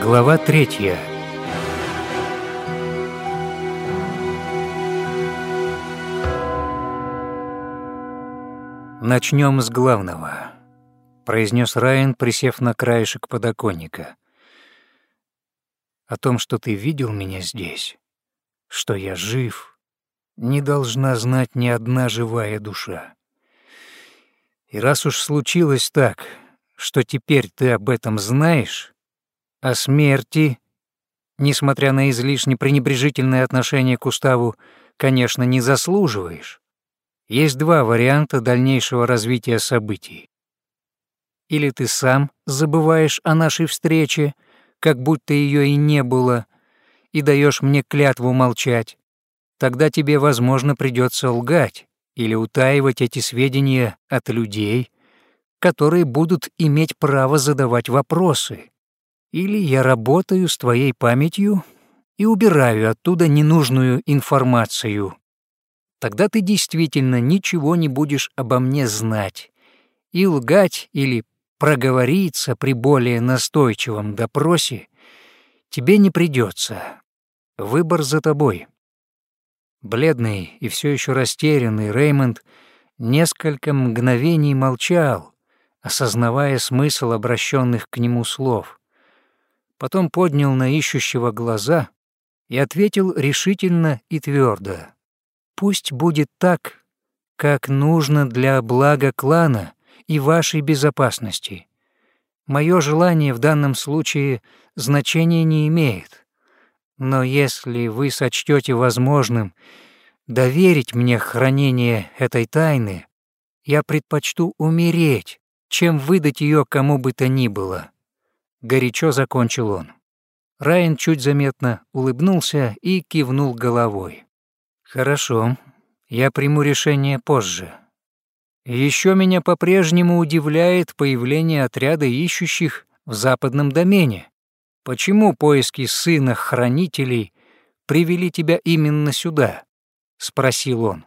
Глава третья. «Начнем с главного», — произнес Райан, присев на краешек подоконника. «О том, что ты видел меня здесь, что я жив, не должна знать ни одна живая душа. И раз уж случилось так, что теперь ты об этом знаешь, о смерти, несмотря на излишне пренебрежительное отношение к уставу, конечно, не заслуживаешь. Есть два варианта дальнейшего развития событий. Или ты сам забываешь о нашей встрече, как будто ее и не было, и даешь мне клятву молчать, тогда тебе, возможно, придется лгать или утаивать эти сведения от людей, которые будут иметь право задавать вопросы. Или я работаю с твоей памятью и убираю оттуда ненужную информацию. Тогда ты действительно ничего не будешь обо мне знать. И лгать или проговориться при более настойчивом допросе тебе не придется. Выбор за тобой. Бледный и все еще растерянный Реймонд несколько мгновений молчал, осознавая смысл обращенных к нему слов. Потом поднял на ищущего глаза и ответил решительно и твердо. «Пусть будет так, как нужно для блага клана и вашей безопасности. Мое желание в данном случае значения не имеет. Но если вы сочтете возможным доверить мне хранение этой тайны, я предпочту умереть, чем выдать ее кому бы то ни было. Горячо закончил он. Райан чуть заметно улыбнулся и кивнул головой. «Хорошо, я приму решение позже. Еще меня по-прежнему удивляет появление отряда ищущих в западном домене. Почему поиски сына хранителей привели тебя именно сюда?» — спросил он.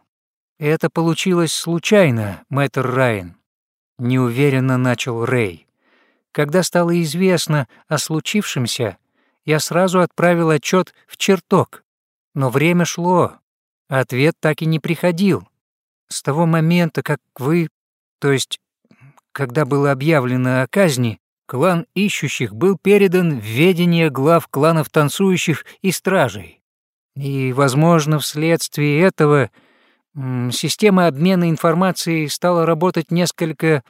«Это получилось случайно, мэтр Райан», — неуверенно начал Рэй. «Когда стало известно о случившемся, я сразу отправил отчет в чертог, но время шло, ответ так и не приходил. С того момента, как вы, то есть, когда было объявлено о казни, клан ищущих был передан в ведение глав кланов танцующих и стражей. И, возможно, вследствие этого система обмена информацией стала работать несколько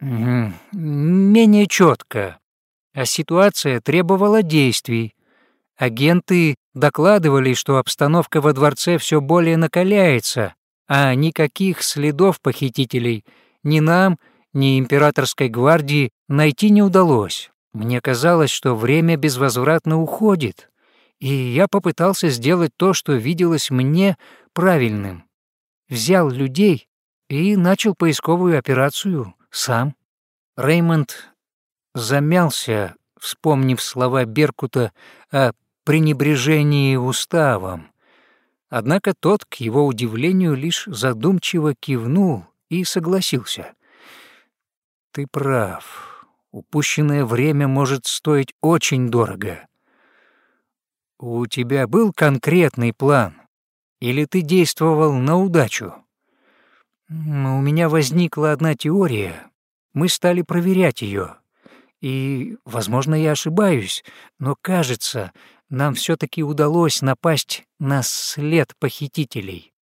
менее четко, а ситуация требовала действий. Агенты докладывали, что обстановка во дворце все более накаляется, а никаких следов похитителей ни нам, ни императорской гвардии найти не удалось. Мне казалось, что время безвозвратно уходит, и я попытался сделать то, что виделось мне правильным. Взял людей и начал поисковую операцию сам. Реймонд замялся, вспомнив слова Беркута о пренебрежении уставом. Однако тот, к его удивлению, лишь задумчиво кивнул и согласился. Ты прав. Упущенное время может стоить очень дорого. У тебя был конкретный план? Или ты действовал на удачу? У меня возникла одна теория. Мы стали проверять ее. И, возможно, я ошибаюсь, но, кажется, нам все таки удалось напасть на след похитителей.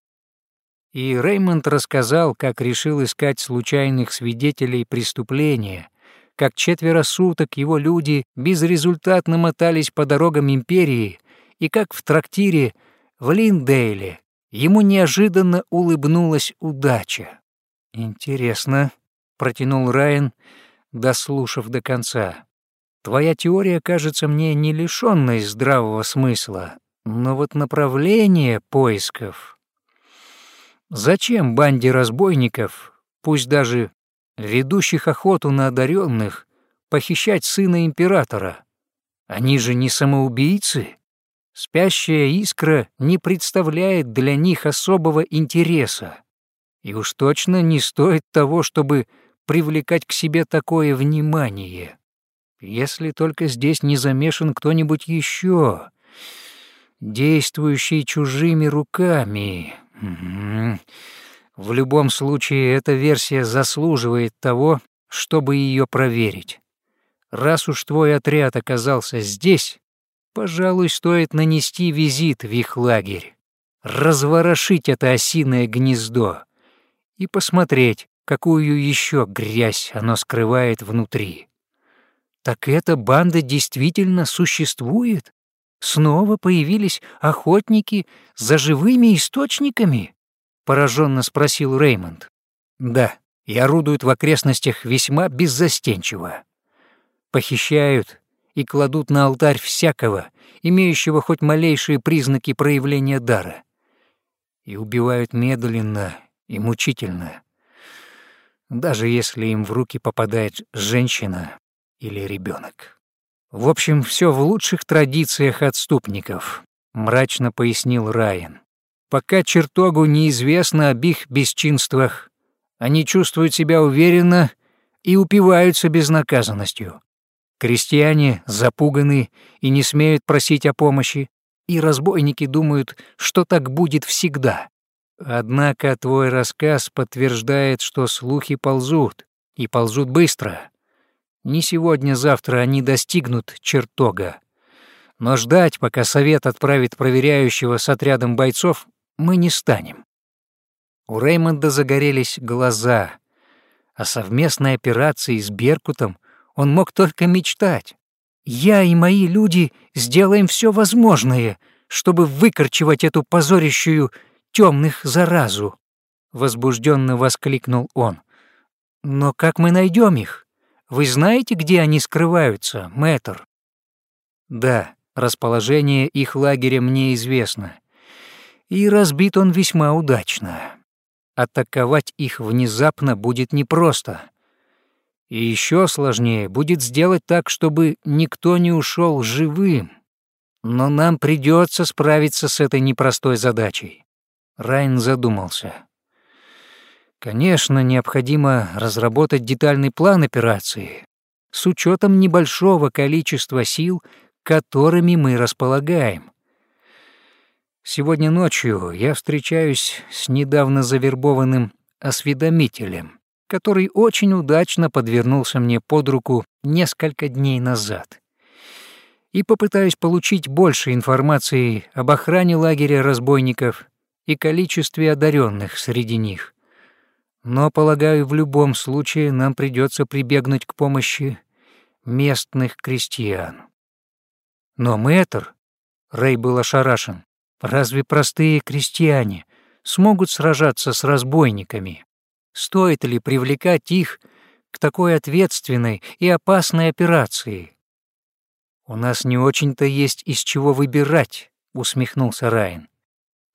И Реймонд рассказал, как решил искать случайных свидетелей преступления, как четверо суток его люди безрезультатно мотались по дорогам империи, и как в трактире в Линдейле ему неожиданно улыбнулась удача. «Интересно», — протянул Райан, дослушав до конца. «Твоя теория кажется мне не лишённой здравого смысла, но вот направление поисков Зачем банде разбойников, пусть даже ведущих охоту на одаренных, похищать сына императора? Они же не самоубийцы. Спящая искра не представляет для них особого интереса. И уж точно не стоит того, чтобы привлекать к себе такое внимание. если только здесь не замешан кто-нибудь еще, действующий чужими руками. В любом случае, эта версия заслуживает того, чтобы ее проверить. Раз уж твой отряд оказался здесь, пожалуй, стоит нанести визит в их лагерь, разворошить это осиное гнездо и посмотреть, какую еще грязь оно скрывает внутри. Так эта банда действительно существует? Снова появились охотники за живыми источниками? Пораженно спросил Реймонд. Да, и орудуют в окрестностях весьма беззастенчиво. Похищают и кладут на алтарь всякого, имеющего хоть малейшие признаки проявления дара. И убивают медленно и мучительно, даже если им в руки попадает женщина или ребенок. В общем, все в лучших традициях отступников, мрачно пояснил Райан. Пока чертогу неизвестно об их бесчинствах, они чувствуют себя уверенно и упиваются безнаказанностью. Крестьяне запуганы и не смеют просить о помощи, и разбойники думают, что так будет всегда. Однако твой рассказ подтверждает, что слухи ползут, и ползут быстро. Не сегодня-завтра они достигнут чертога. Но ждать, пока совет отправит проверяющего с отрядом бойцов, мы не станем. У Реймонда загорелись глаза. О совместной операции с Беркутом он мог только мечтать. «Я и мои люди сделаем все возможное, чтобы выкорчевать эту позорящую темных заразу!» — возбужденно воскликнул он. «Но как мы найдем их? Вы знаете, где они скрываются, мэтр?» «Да, расположение их лагеря мне известно. И разбит он весьма удачно. Атаковать их внезапно будет непросто. И еще сложнее будет сделать так, чтобы никто не ушел живым. Но нам придется справиться с этой непростой задачей. Райн задумался. Конечно, необходимо разработать детальный план операции с учетом небольшого количества сил, которыми мы располагаем. Сегодня ночью я встречаюсь с недавно завербованным осведомителем, который очень удачно подвернулся мне под руку несколько дней назад. И попытаюсь получить больше информации об охране лагеря разбойников и количестве одаренных среди них. Но, полагаю, в любом случае нам придется прибегнуть к помощи местных крестьян. Но мэтр, Рэй был ошарашен, разве простые крестьяне смогут сражаться с разбойниками? Стоит ли привлекать их к такой ответственной и опасной операции? «У нас не очень-то есть из чего выбирать», — усмехнулся Райан.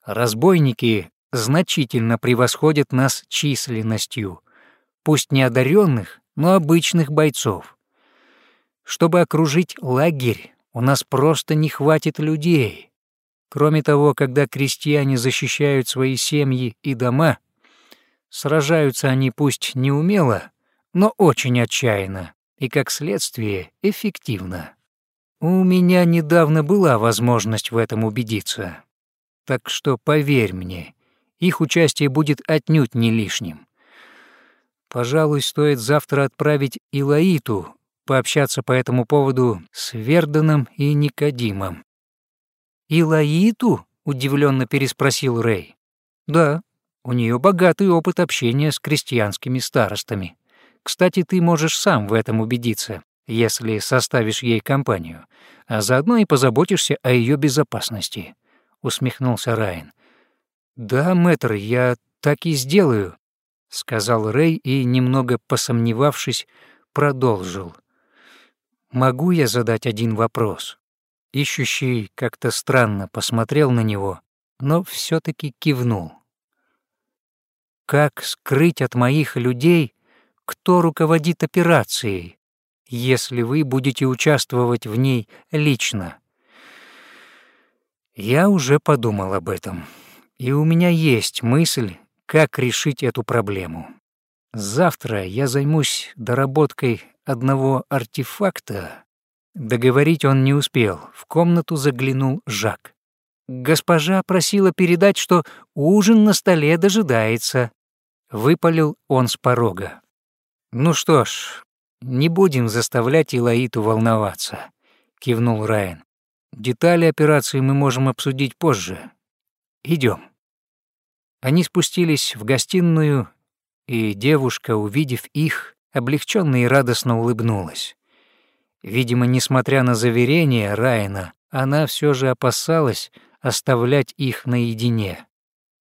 Разбойники значительно превосходят нас численностью, пусть не одаренных, но обычных бойцов. Чтобы окружить лагерь, у нас просто не хватит людей. Кроме того, когда крестьяне защищают свои семьи и дома, сражаются они пусть неумело, но очень отчаянно и, как следствие, эффективно. У меня недавно была возможность в этом убедиться. Так что поверь мне, их участие будет отнюдь не лишним. Пожалуй, стоит завтра отправить Илаиту пообщаться по этому поводу с Верданом и Никодимом. «Илаиту?» — удивленно переспросил Рэй. «Да, у нее богатый опыт общения с крестьянскими старостами. Кстати, ты можешь сам в этом убедиться, если составишь ей компанию, а заодно и позаботишься о ее безопасности. — усмехнулся Райан. «Да, мэтр, я так и сделаю», — сказал Рэй и, немного посомневавшись, продолжил. «Могу я задать один вопрос?» Ищущий как-то странно посмотрел на него, но все таки кивнул. «Как скрыть от моих людей, кто руководит операцией, если вы будете участвовать в ней лично?» Я уже подумал об этом, и у меня есть мысль, как решить эту проблему. Завтра я займусь доработкой одного артефакта. Договорить он не успел. В комнату заглянул Жак. Госпожа просила передать, что ужин на столе дожидается. Выпалил он с порога. Ну что ж, не будем заставлять Илаиту волноваться, кивнул Райан. Детали операции мы можем обсудить позже. Идем. Они спустились в гостиную, и девушка, увидев их, облегченно и радостно улыбнулась. Видимо, несмотря на заверения Райана, она все же опасалась оставлять их наедине.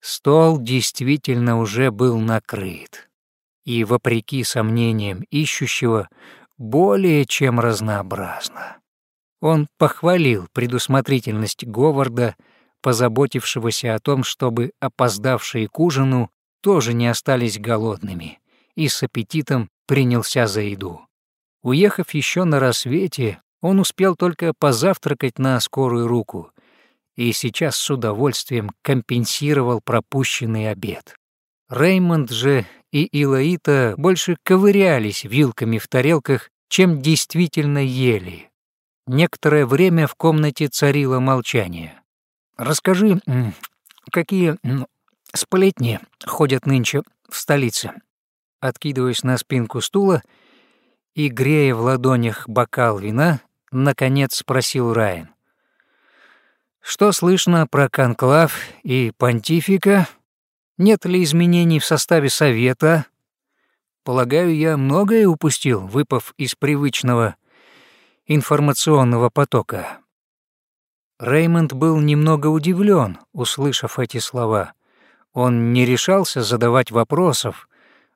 Стол действительно уже был накрыт. И, вопреки сомнениям ищущего, более чем разнообразно. Он похвалил предусмотрительность Говарда, позаботившегося о том, чтобы опоздавшие к ужину тоже не остались голодными, и с аппетитом принялся за еду. Уехав еще на рассвете, он успел только позавтракать на скорую руку и сейчас с удовольствием компенсировал пропущенный обед. Реймонд же и Илаита больше ковырялись вилками в тарелках, чем действительно ели. Некоторое время в комнате царило молчание. «Расскажи, какие сплетни ходят нынче в столице?» Откидываясь на спинку стула и грея в ладонях бокал вина, наконец спросил Райан. «Что слышно про конклав и понтифика? Нет ли изменений в составе совета? Полагаю, я многое упустил, выпав из привычного информационного потока». Реймонд был немного удивлен, услышав эти слова. Он не решался задавать вопросов,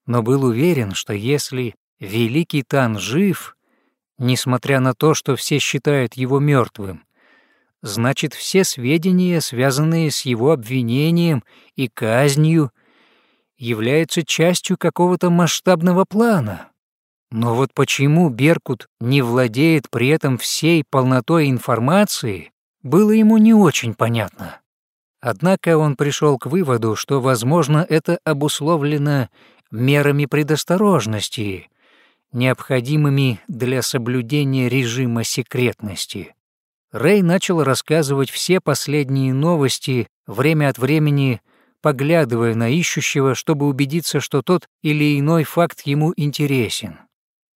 но был уверен, что если Великий Тан жив, несмотря на то, что все считают его мертвым, значит, все сведения, связанные с его обвинением и казнью, являются частью какого-то масштабного плана. Но вот почему Беркут не владеет при этом всей полнотой информации, было ему не очень понятно. Однако он пришел к выводу, что, возможно, это обусловлено мерами предосторожности, необходимыми для соблюдения режима секретности. Рэй начал рассказывать все последние новости, время от времени поглядывая на ищущего, чтобы убедиться, что тот или иной факт ему интересен.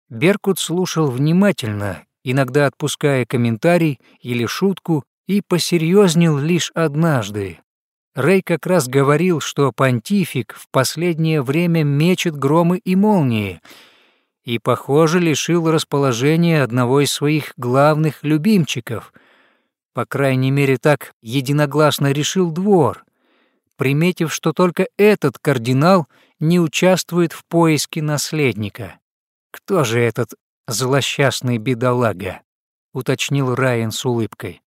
Беркут слушал внимательно, иногда отпуская комментарий или шутку, и посерьезнел лишь однажды. Рэй как раз говорил, что понтифик в последнее время мечет громы и молнии — и, похоже, лишил расположения одного из своих главных любимчиков. По крайней мере, так единогласно решил двор, приметив, что только этот кардинал не участвует в поиске наследника. «Кто же этот злосчастный бедолага?» — уточнил Райан с улыбкой.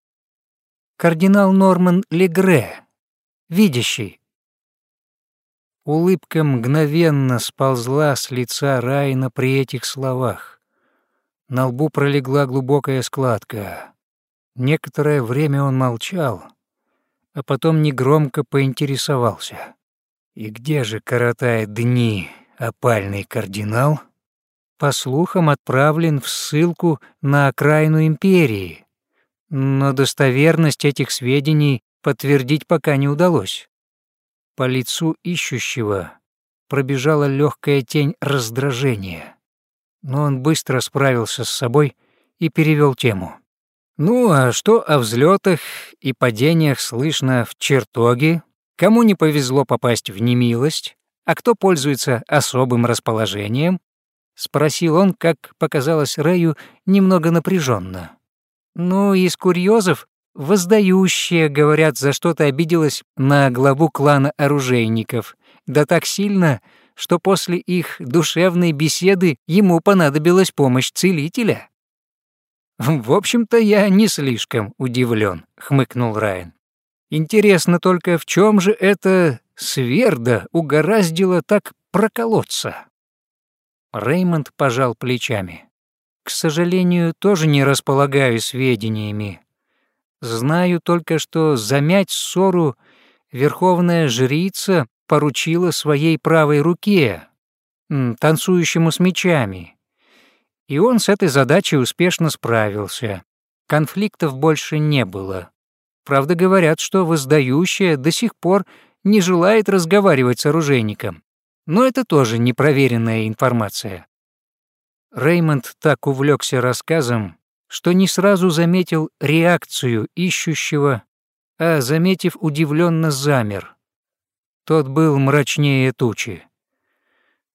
«Кардинал Норман Легре, видящий, Улыбка мгновенно сползла с лица Райна при этих словах. На лбу пролегла глубокая складка. Некоторое время он молчал, а потом негромко поинтересовался. «И где же коротает дни опальный кардинал?» По слухам, отправлен в ссылку на окраину империи, но достоверность этих сведений подтвердить пока не удалось. По лицу ищущего пробежала легкая тень раздражения, но он быстро справился с собой и перевел тему. «Ну, а что о взлетах и падениях слышно в чертоге? Кому не повезло попасть в немилость, а кто пользуется особым расположением?» — спросил он, как показалось Рэю, немного напряженно. «Ну, из курьезов воздающая, говорят, за что-то обиделась на главу клана оружейников, да так сильно, что после их душевной беседы ему понадобилась помощь целителя. «В общем-то, я не слишком удивлен, хмыкнул Райан. «Интересно только, в чем же это Сверда угораздило так проколоться?» Реймонд пожал плечами. «К сожалению, тоже не располагаю сведениями, Знаю только, что замять ссору верховная жрица поручила своей правой руке, танцующему с мечами. И он с этой задачей успешно справился. Конфликтов больше не было. Правда, говорят, что воздающая до сих пор не желает разговаривать с оружейником. Но это тоже непроверенная информация. Реймонд так увлекся рассказом, что не сразу заметил реакцию ищущего, а, заметив, удивленно замер. Тот был мрачнее тучи.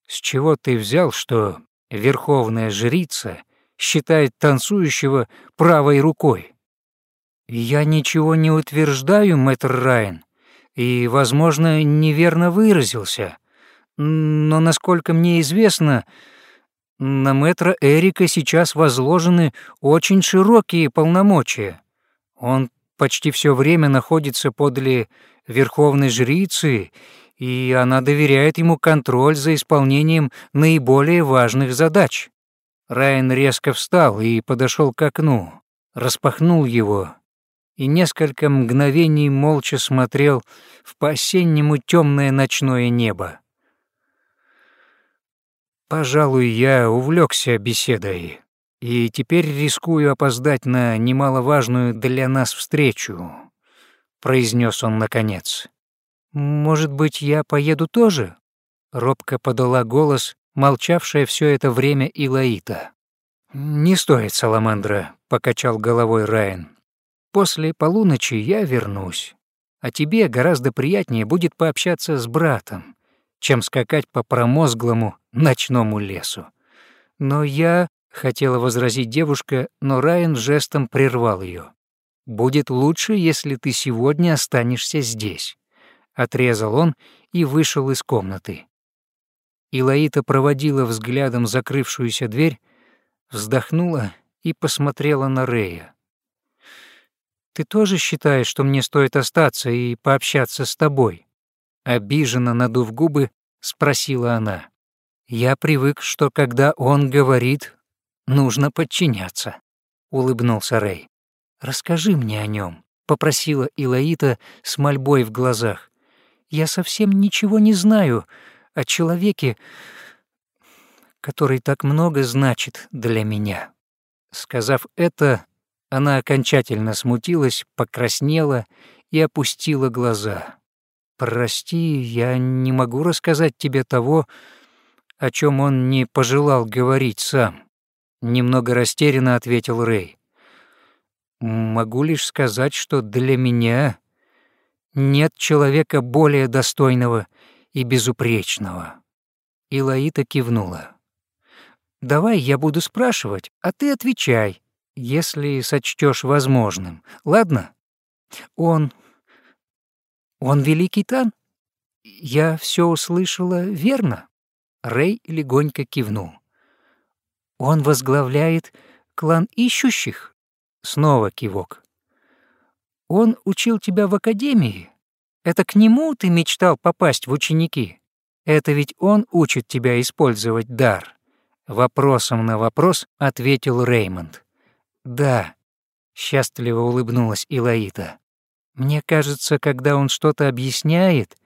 «С чего ты взял, что верховная жрица считает танцующего правой рукой?» «Я ничего не утверждаю, мэтр Райан, и, возможно, неверно выразился. Но, насколько мне известно, на мэтра Эрика сейчас возложены очень широкие полномочия. Он почти все время находится подле верховной жрицы, и она доверяет ему контроль за исполнением наиболее важных задач. Райан резко встал и подошел к окну, распахнул его и несколько мгновений молча смотрел в по-осеннему темное ночное небо. Пожалуй, я увлекся беседой и теперь рискую опоздать на немаловажную для нас встречу, произнес он наконец. Может быть, я поеду тоже? робко подала голос, молчавшая все это время Илаита. Не стоит, Саламандра, покачал головой Райан. После полуночи я вернусь, а тебе гораздо приятнее будет пообщаться с братом чем скакать по промозглому ночному лесу. Но я, хотела возразить девушка, но Райан жестом прервал ее. «Будет лучше, если ты сегодня останешься здесь», — отрезал он и вышел из комнаты. Илаита проводила взглядом закрывшуюся дверь, вздохнула и посмотрела на Рея. «Ты тоже считаешь, что мне стоит остаться и пообщаться с тобой?» Обиженно надув губы, спросила она. «Я привык, что когда он говорит, нужно подчиняться», — улыбнулся Рэй. «Расскажи мне о нем, попросила Илаита с мольбой в глазах. «Я совсем ничего не знаю о человеке, который так много значит для меня». Сказав это, она окончательно смутилась, покраснела и опустила глаза. «Прости, я не могу рассказать тебе того, о чем он не пожелал говорить сам», — немного растерянно ответил Рэй. «Могу лишь сказать, что для меня нет человека более достойного и безупречного». Илаита кивнула. «Давай я буду спрашивать, а ты отвечай, если сочтешь возможным, ладно? Он он великий Тан? Я все услышала верно? Рэй легонько кивнул. Он возглавляет клан ищущих? Снова кивок. Он учил тебя в академии? Это к нему ты мечтал попасть в ученики? Это ведь он учит тебя использовать дар. Вопросом на вопрос ответил Реймонд. Да, счастливо улыбнулась Илаита. Мне кажется, когда он что-то объясняет,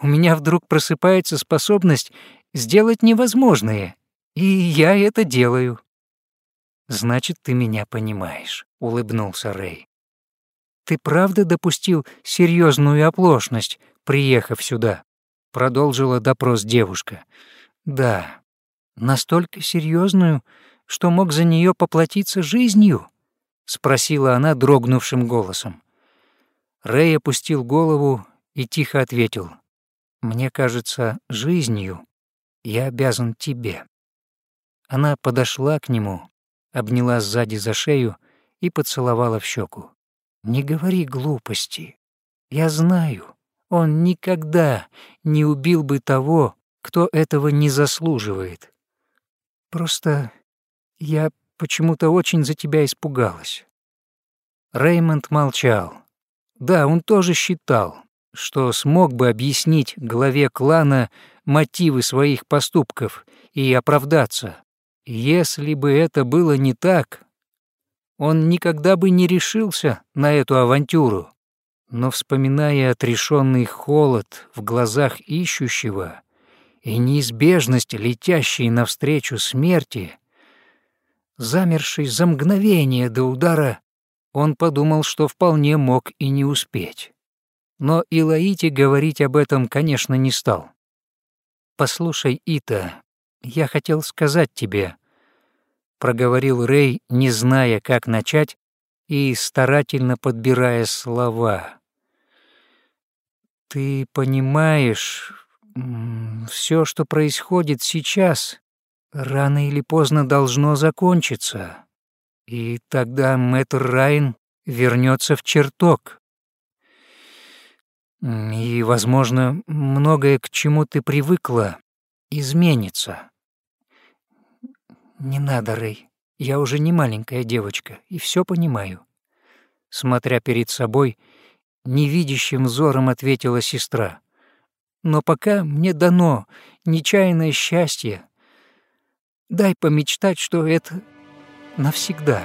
у меня вдруг просыпается способность сделать невозможное, и я это делаю. Значит, ты меня понимаешь, улыбнулся Рэй. Ты правда допустил серьезную оплошность, приехав сюда? продолжила допрос девушка. Да, настолько серьезную, что мог за нее поплатиться жизнью, спросила она дрогнувшим голосом. Рэй опустил голову и тихо ответил. «Мне кажется, жизнью я обязан тебе». Она подошла к нему, обняла сзади за шею и поцеловала в щеку. «Не говори глупости. Я знаю, он никогда не убил бы того, кто этого не заслуживает. Просто я почему-то очень за тебя испугалась». Реймонд молчал. Да, он тоже считал, что смог бы объяснить главе клана мотивы своих поступков и оправдаться. Если бы это было не так, он никогда бы не решился на эту авантюру. Но вспоминая отрешенный холод в глазах ищущего и неизбежность летящей навстречу смерти, замерший за мгновение до удара, он подумал, что вполне мог и не успеть. Но Илаити говорить об этом, конечно, не стал. «Послушай, Ита, я хотел сказать тебе», — проговорил Рэй, не зная, как начать, и старательно подбирая слова. «Ты понимаешь, все, что происходит сейчас, рано или поздно должно закончиться, и тогда мэтр Райн вернется в чертог. И, возможно, многое, к чему ты привыкла, изменится. Не надо, Рэй. Я уже не маленькая девочка и все понимаю. Смотря перед собой, невидящим взором ответила сестра. Но пока мне дано нечаянное счастье, дай помечтать, что это навсегда.